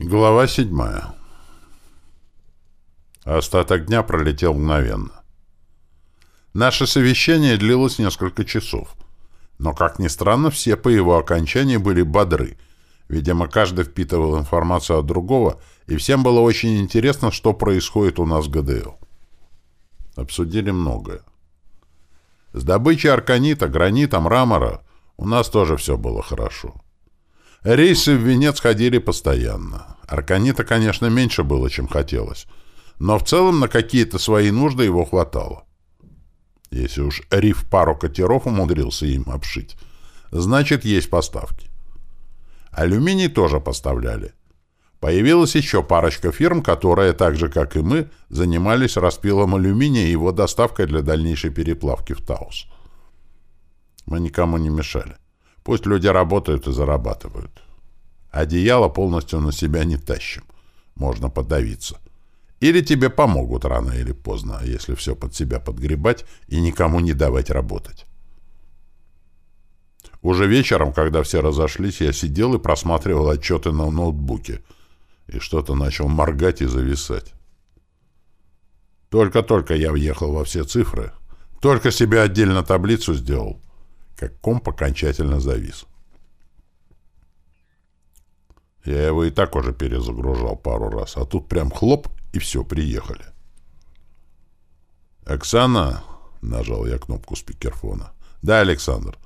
Глава седьмая. Остаток дня пролетел мгновенно. Наше совещание длилось несколько часов. Но, как ни странно, все по его окончании были бодры. Видимо, каждый впитывал информацию от другого, и всем было очень интересно, что происходит у нас в ГДЛ. Обсудили многое. С добычей арканита, гранита, мрамора у нас тоже все было хорошо. Рейсы в Венец ходили постоянно. Арканита, конечно, меньше было, чем хотелось. Но в целом на какие-то свои нужды его хватало. Если уж Риф пару катеров умудрился им обшить, значит, есть поставки. Алюминий тоже поставляли. Появилась еще парочка фирм, которые, так же как и мы, занимались распилом алюминия и его доставкой для дальнейшей переплавки в Таус. Мы никому не мешали. Пусть люди работают и зарабатывают. Одеяло полностью на себя не тащим. Можно подавиться. Или тебе помогут рано или поздно, если все под себя подгребать и никому не давать работать. Уже вечером, когда все разошлись, я сидел и просматривал отчеты на ноутбуке. И что-то начал моргать и зависать. Только-только я въехал во все цифры. Только себе отдельно таблицу сделал как комп окончательно завис. Я его и так уже перезагружал пару раз, а тут прям хлоп, и все, приехали. «Оксана?» — нажал я кнопку спикерфона. «Да, Александр.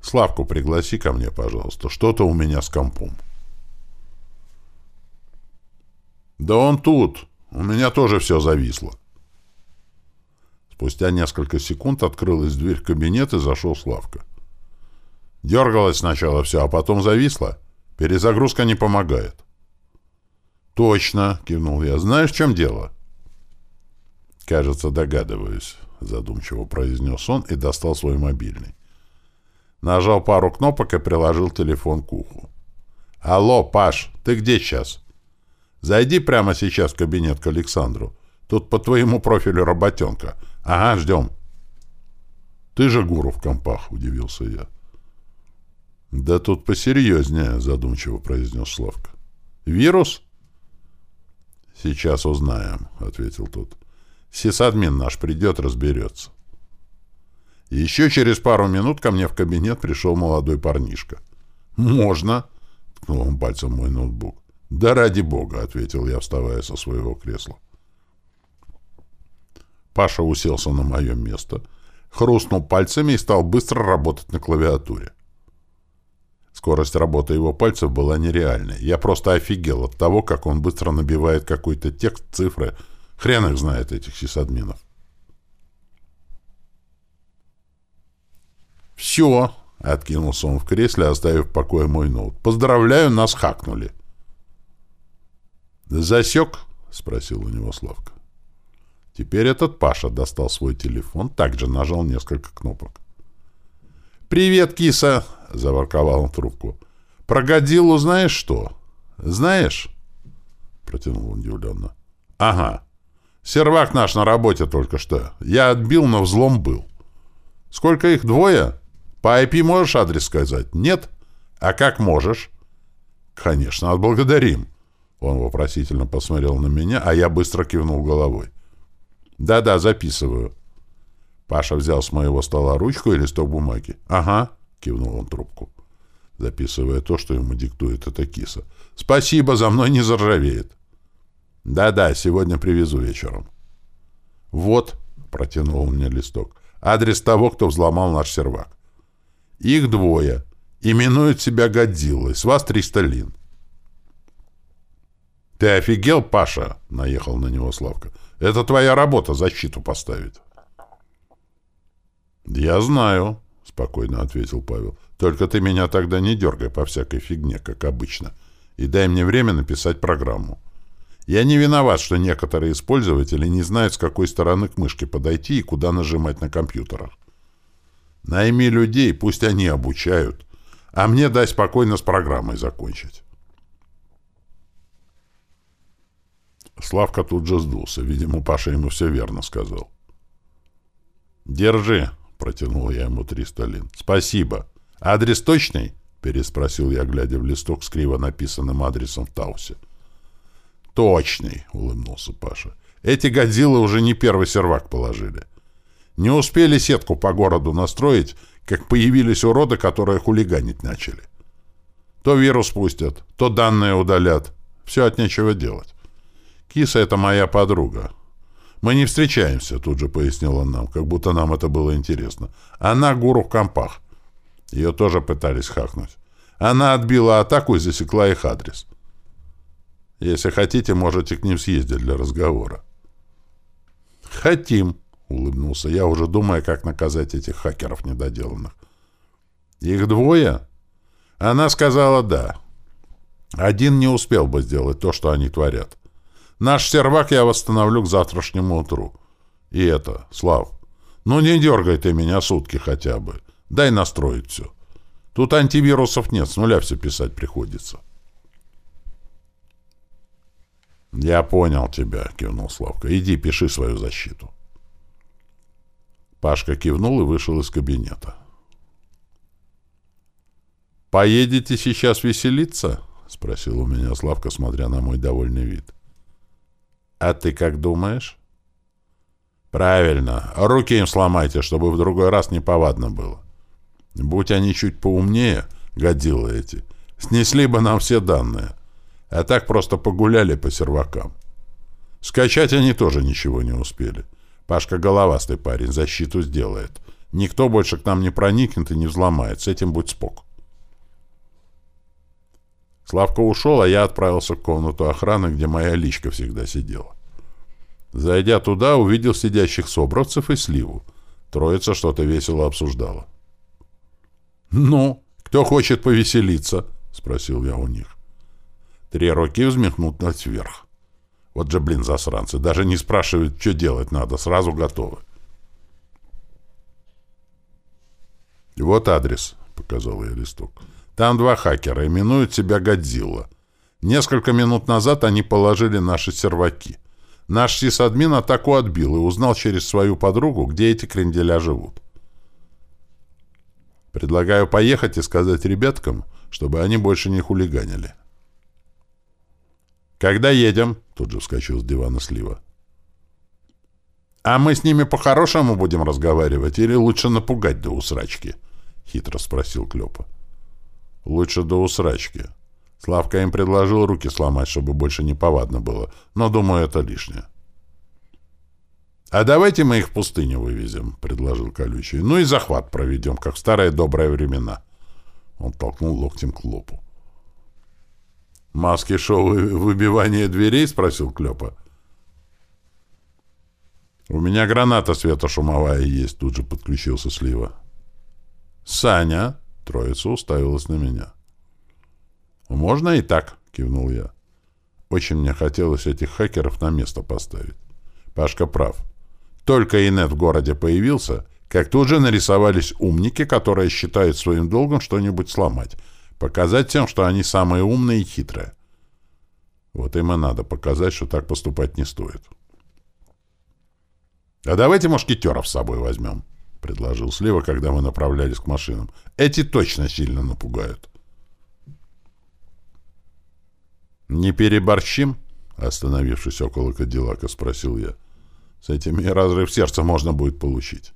Славку пригласи ко мне, пожалуйста. Что-то у меня с компом». «Да он тут. У меня тоже все зависло». Спустя несколько секунд открылась дверь в кабинет и зашел Славка. Дергалось сначала все, а потом зависло. Перезагрузка не помогает. «Точно!» — кивнул я. «Знаешь, в чем дело?» «Кажется, догадываюсь», — задумчиво произнес он и достал свой мобильный. Нажал пару кнопок и приложил телефон к уху. «Алло, Паш, ты где сейчас?» «Зайди прямо сейчас в кабинет к Александру. Тут по твоему профилю работенка. Ага, ждем». «Ты же гуру в компах», — удивился я. «Да тут посерьезнее», — задумчиво произнес Славка. «Вирус?» «Сейчас узнаем», — ответил тот. «Сисадмин наш придет, разберется». Еще через пару минут ко мне в кабинет пришел молодой парнишка. «Можно?» — ткнул он пальцем мой ноутбук. «Да ради бога», — ответил я, вставая со своего кресла. Паша уселся на мое место, хрустнул пальцами и стал быстро работать на клавиатуре. Скорость работы его пальцев была нереальной. Я просто офигел от того, как он быстро набивает какой-то текст, цифры. Хрен их знает, этих сисадминов. «Все!» — откинулся он в кресле, оставив в покое мой ноут. «Поздравляю, нас хакнули!» «Засек?» — спросил у него Славка. Теперь этот Паша достал свой телефон, также нажал несколько кнопок. «Привет, киса!» — заворковал он трубку. «Про Годзиллу знаешь что?» «Знаешь?» — протянул он удивленно. «Ага. Сервак наш на работе только что. Я отбил, но взлом был. Сколько их? Двое? По IP можешь адрес сказать? Нет? А как можешь?» «Конечно, отблагодарим». Он вопросительно посмотрел на меня, а я быстро кивнул головой. «Да-да, записываю». Паша взял с моего стола ручку и листок бумаги. «Ага», — кивнул он трубку, записывая то, что ему диктует эта киса. «Спасибо, за мной не заржавеет». «Да-да, сегодня привезу вечером». «Вот», — протянул он мне листок, — «адрес того, кто взломал наш сервак. Их двое. Именуют себя Годзиллой. С вас 300 лин». «Ты офигел, Паша?» — наехал на него Славка. «Это твоя работа защиту поставить». «Я знаю», — спокойно ответил Павел. «Только ты меня тогда не дергай по всякой фигне, как обычно, и дай мне время написать программу. Я не виноват, что некоторые пользователи не знают, с какой стороны к мышке подойти и куда нажимать на компьютерах. Найми людей, пусть они обучают, а мне дай спокойно с программой закончить». Славка тут же сдулся. Видимо, Паша ему все верно сказал. «Держи», Протянул я ему триста лин. «Спасибо. Адрес точный?» — переспросил я, глядя в листок с криво написанным адресом в Таусе. «Точный», — улыбнулся Паша. «Эти годзиллы уже не первый сервак положили. Не успели сетку по городу настроить, как появились уроды, которые хулиганить начали. То вирус пустят, то данные удалят. Все от нечего делать. Киса — это моя подруга. Мы не встречаемся, тут же пояснила нам, как будто нам это было интересно. Она гуру в компах. Ее тоже пытались хакнуть. Она отбила атаку и засекла их адрес. Если хотите, можете к ним съездить для разговора. «Хотим», — улыбнулся я, уже думая, как наказать этих хакеров недоделанных. «Их двое?» Она сказала «да». Один не успел бы сделать то, что они творят. Наш сервак я восстановлю к завтрашнему утру. И это, Слав, ну не дергай ты меня сутки хотя бы. Дай настроить все. Тут антивирусов нет, с нуля все писать приходится. «Я понял тебя», — кивнул Славка. «Иди, пиши свою защиту». Пашка кивнул и вышел из кабинета. «Поедете сейчас веселиться?» — спросил у меня Славка, смотря на мой довольный вид. «А ты как думаешь?» «Правильно. Руки им сломайте, чтобы в другой раз неповадно было. Будь они чуть поумнее, годилы эти, снесли бы нам все данные. А так просто погуляли по сервакам. Скачать они тоже ничего не успели. Пашка головастый парень, защиту сделает. Никто больше к нам не проникнет и не взломает. С этим будь спок. Славка ушел, а я отправился в комнату охраны, где моя личка всегда сидела. Зайдя туда, увидел сидящих собровцев и сливу. Троица что-то весело обсуждала. «Ну, кто хочет повеселиться?» — спросил я у них. Три руки взметнут вверх. Вот же, блин, засранцы, даже не спрашивают, что делать надо, сразу готовы. «Вот адрес», — показал я листок. «Там два хакера, именуют себя Годзилла. Несколько минут назад они положили наши серваки. Наш сисадмин атаку отбил и узнал через свою подругу, где эти кренделя живут. Предлагаю поехать и сказать ребяткам, чтобы они больше не хулиганили. «Когда едем?» — тут же вскочил с дивана Слива. «А мы с ними по-хорошему будем разговаривать или лучше напугать до усрачки?» — хитро спросил Клёпа. «Лучше до усрачки. Славка им предложил руки сломать, чтобы больше не повадно было, но, думаю, это лишнее». «А давайте мы их в пустыню вывезем», — предложил Колючий. «Ну и захват проведем, как в старые добрые времена». Он толкнул локтем к лопу. «Маски-шоу выбивание дверей?» — спросил Клёпа. «У меня граната светошумовая есть», — тут же подключился Слива. «Саня?» — троица уставилась на меня. «Можно и так», — кивнул я. Очень мне хотелось этих хакеров на место поставить. Пашка прав. Только инет в городе появился, как тут же нарисовались умники, которые считают своим долгом что-нибудь сломать, Показать тем, что они самые умные и хитрые. Вот им и надо показать, что так поступать не стоит. «А давайте мушкетеров с собой возьмем», — предложил Слива, когда мы направлялись к машинам. «Эти точно сильно напугают». «Не переборщим?» — остановившись около Кадиллака, спросил я. «С этими разрыв сердца можно будет получить».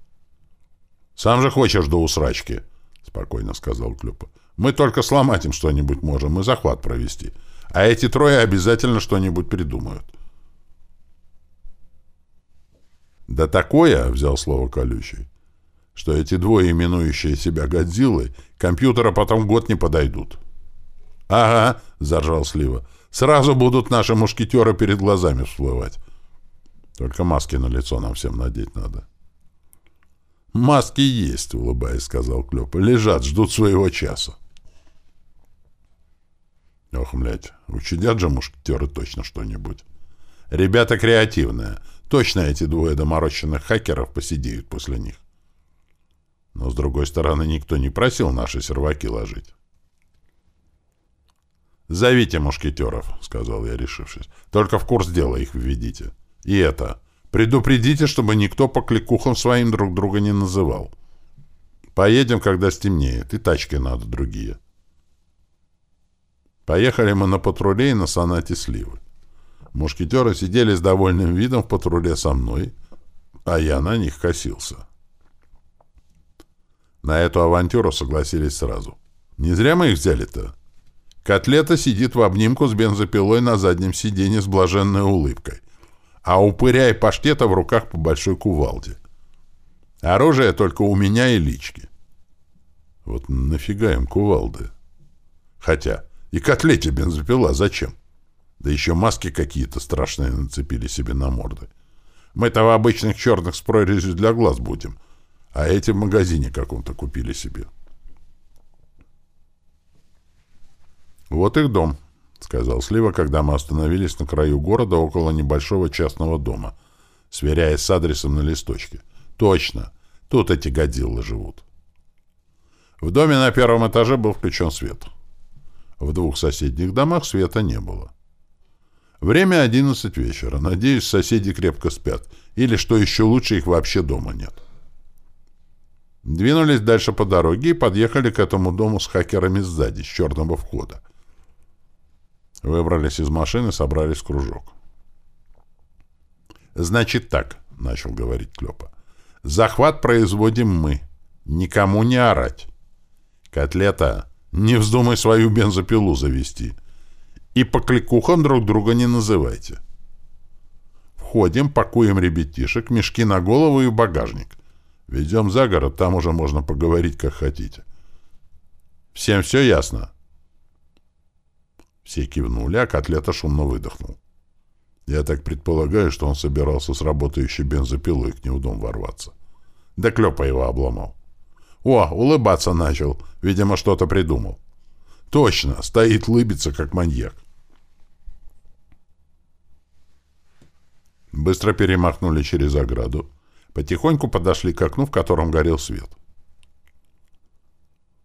«Сам же хочешь до усрачки», — спокойно сказал Клюпа. Мы только сломать им что-нибудь можем и захват провести. А эти трое обязательно что-нибудь придумают. «Да такое», — взял слово колючий, — «что эти двое, именующие себя Годзиллой, компьютера потом год не подойдут». «Ага», — заржал Слива, — «сразу будут наши мушкетеры перед глазами всплывать. Только маски на лицо нам всем надеть надо». «Маски есть», — улыбаясь, сказал Клёпа. «Лежат, ждут своего часа». Ох, блядь, учудят же мушкетеры точно что-нибудь. Ребята креативные. Точно эти двое доморощенных хакеров посидеют после них. Но, с другой стороны, никто не просил наши серваки ложить. «Зовите мушкетеров», — сказал я, решившись. «Только в курс дела их введите. И это, предупредите, чтобы никто по кликухам своим друг друга не называл. Поедем, когда стемнеет, и тачки надо другие». Поехали мы на патрулей на сонате сливы. Мушкетеры сидели с довольным видом в патруле со мной, а я на них косился. На эту авантюру согласились сразу. Не зря мы их взяли-то. Котлета сидит в обнимку с бензопилой на заднем сиденье с блаженной улыбкой, а упыря и паштета в руках по большой кувалде. Оружие только у меня и лички. Вот нафига им кувалды? Хотя, и котлете бензопила зачем? Да еще маски какие-то страшные нацепили себе на морды. Мы-то в обычных черных с прорезью для глаз будем, а эти в магазине каком-то купили себе. «Вот их дом», — сказал Слива, когда мы остановились на краю города около небольшого частного дома, сверяясь с адресом на листочке. «Точно, тут эти годиллы живут». В доме на первом этаже был включен свет. В двух соседних домах света не было. Время одиннадцать вечера. Надеюсь, соседи крепко спят. Или, что еще лучше, их вообще дома нет. Двинулись дальше по дороге и подъехали к этому дому с хакерами сзади, с черного входа. Выбрались из машины, собрались в кружок. «Значит так», — начал говорить Клёпа. «Захват производим мы. Никому не орать. Котлета, не вздумай свою бензопилу завести. И по кликухам друг друга не называйте. Входим, пакуем ребятишек, мешки на голову и багажник. Ведем за город, там уже можно поговорить, как хотите. Всем все ясно?» Все кивнули, а котлета шумно выдохнул. Я так предполагаю, что он собирался с работающей бензопилой к нему в дом ворваться. Да клёпа его обломал. О, улыбаться начал. Видимо, что-то придумал. Точно, стоит лыбиться, как маньяк. Быстро перемахнули через ограду. Потихоньку подошли к окну, в котором горел свет.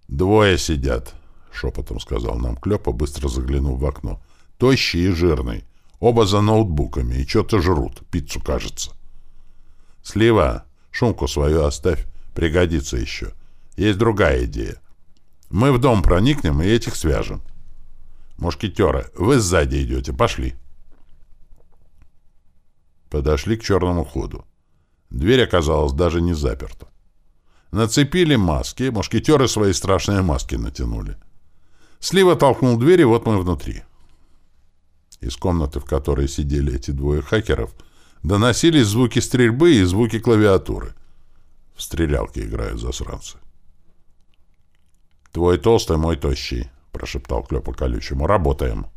«Двое сидят», шепотом сказал нам Клёпа, быстро заглянув в окно. Тощий и жирный. Оба за ноутбуками и что-то жрут. Пиццу, кажется. Слива, шумку свою оставь. Пригодится еще. Есть другая идея. Мы в дом проникнем и этих свяжем. Мушкетеры, вы сзади идете. Пошли. Подошли к черному ходу. Дверь оказалась даже не заперта. Нацепили маски, мушкетеры свои страшные маски натянули. Слива толкнул дверь, и вот мы внутри. Из комнаты, в которой сидели эти двое хакеров, доносились звуки стрельбы и звуки клавиатуры. В стрелялке играют засранцы. «Твой толстый, мой тощий», — прошептал Клёпа колючему. «Работаем».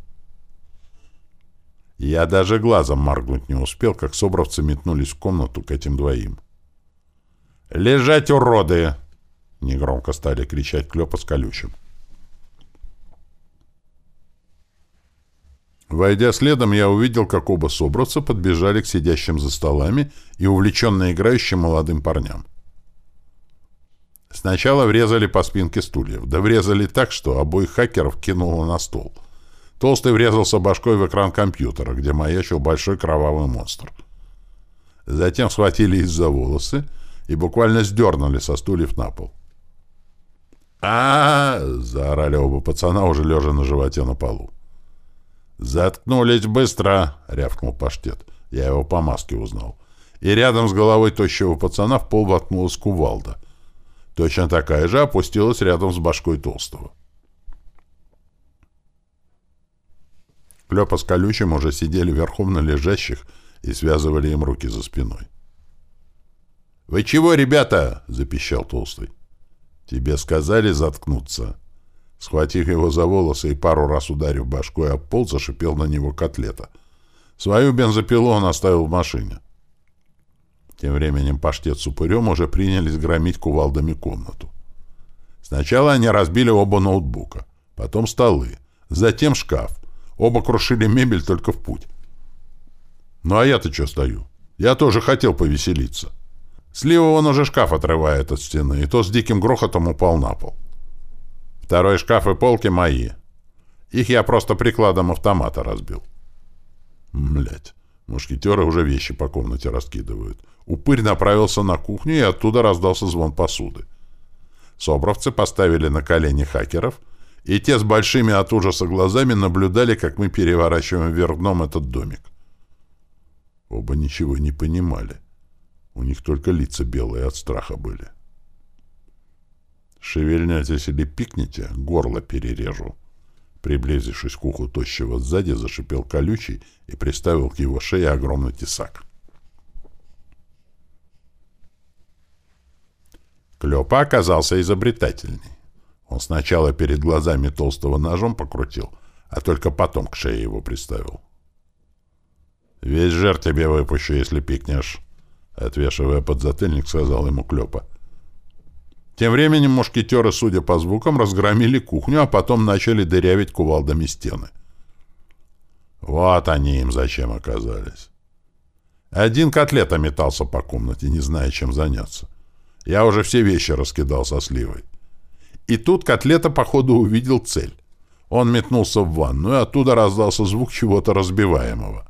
Я даже глазом моргнуть не успел, как собравцы метнулись в комнату к этим двоим. «Лежать, уроды!» — негромко стали кричать Клёпа с колючим. Войдя следом, я увидел, как оба собратца подбежали к сидящим за столами и увлеченно играющим молодым парням. Сначала врезали по спинке стульев, да врезали так, что обоих хакеров кинуло на стол. Толстый врезался башкой в экран компьютера, где маячил большой кровавый монстр. Затем схватили их за волосы и буквально сдернули со стульев на пол. а, -а, -а заорали оба пацана, уже лежа на животе на полу. «Заткнулись быстро!» — рявкнул паштет. Я его по маске узнал. И рядом с головой тощего пацана в пол воткнулась кувалда. Точно такая же опустилась рядом с башкой толстого. Клёпа с колючим уже сидели верхом на лежащих и связывали им руки за спиной. «Вы чего, ребята?» — запищал толстый. «Тебе сказали заткнуться». Схватив его за волосы и пару раз ударив башкой об пол, зашипел на него котлета. Свою бензопилу он оставил в машине. Тем временем паштет с упырем уже принялись громить кувалдами комнату. Сначала они разбили оба ноутбука, потом столы, затем шкаф. Оба крушили мебель только в путь. Ну а я-то что стою? Я тоже хотел повеселиться. Слива он уже шкаф отрывает от стены, и то с диким грохотом упал на пол. Второй шкаф и полки мои. Их я просто прикладом автомата разбил. Блять, мушкетеры уже вещи по комнате раскидывают. Упырь направился на кухню, и оттуда раздался звон посуды. Собровцы поставили на колени хакеров, и те с большими от ужаса глазами наблюдали, как мы переворачиваем вверх дном этот домик. Оба ничего не понимали. У них только лица белые от страха были. «Шевельнетесь или пикните, горло перережу». Приблизившись к уху тощего сзади, зашипел колючий и приставил к его шее огромный тесак. Клёпа оказался изобретательней. Он сначала перед глазами толстого ножом покрутил, а только потом к шее его приставил. «Весь жир тебе выпущу, если пикнешь», — отвешивая подзатыльник, сказал ему Клёпа. Тем временем мушкетеры, судя по звукам, разгромили кухню, а потом начали дырявить кувалдами стены. Вот они им зачем оказались. Один котлета метался по комнате, не зная, чем заняться. Я уже все вещи раскидал со сливой. И тут котлета, походу, увидел цель. Он метнулся в ванну, и оттуда раздался звук чего-то разбиваемого.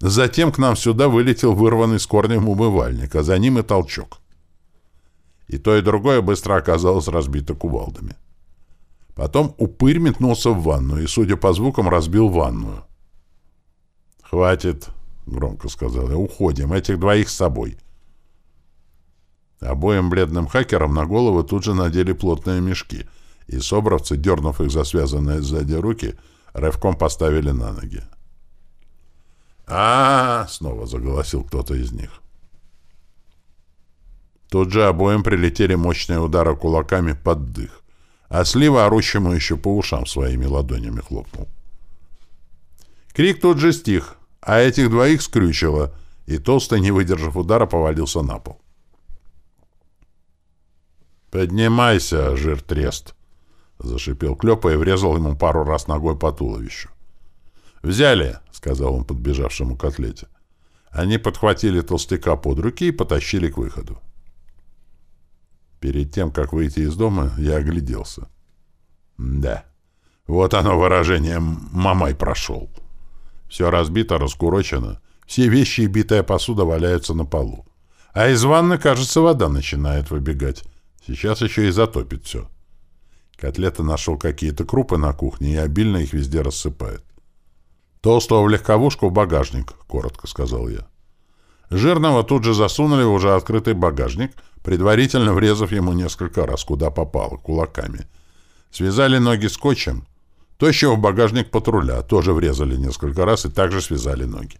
Затем к нам сюда вылетел вырванный с корнем умывальник, а за ним и толчок и то и другое быстро оказалось разбито кувалдами. Потом упырь метнулся в ванну и, судя по звукам, разбил ванную. «Хватит», — громко сказал я, — «уходим, этих двоих с собой». Обоим бледным хакерам на головы тут же надели плотные мешки, и собравцы, дернув их за связанные сзади руки, рывком поставили на ноги. а, -а, -а снова заголосил кто-то из них. Тут же обоим прилетели мощные удары кулаками под дых, а слива орущему еще по ушам своими ладонями хлопнул. Крик тут же стих, а этих двоих скрючило, и толстый, не выдержав удара, повалился на пол. «Поднимайся, жир-трест!» — зашипел Клёпа и врезал ему пару раз ногой по туловищу. «Взяли!» — сказал он подбежавшему котлете. Они подхватили толстяка под руки и потащили к выходу. Перед тем, как выйти из дома, я огляделся. Да, вот оно выражение «мамай прошел». Все разбито, раскурочено. Все вещи и битая посуда валяются на полу. А из ванны, кажется, вода начинает выбегать. Сейчас еще и затопит все. Котлета нашел какие-то крупы на кухне и обильно их везде рассыпает. «Толстого в легковушку в багажник», — коротко сказал я. Жирного тут же засунули в уже открытый багажник — предварительно врезав ему несколько раз, куда попало, кулаками. Связали ноги скотчем. Тощего в багажник патруля тоже врезали несколько раз и также связали ноги.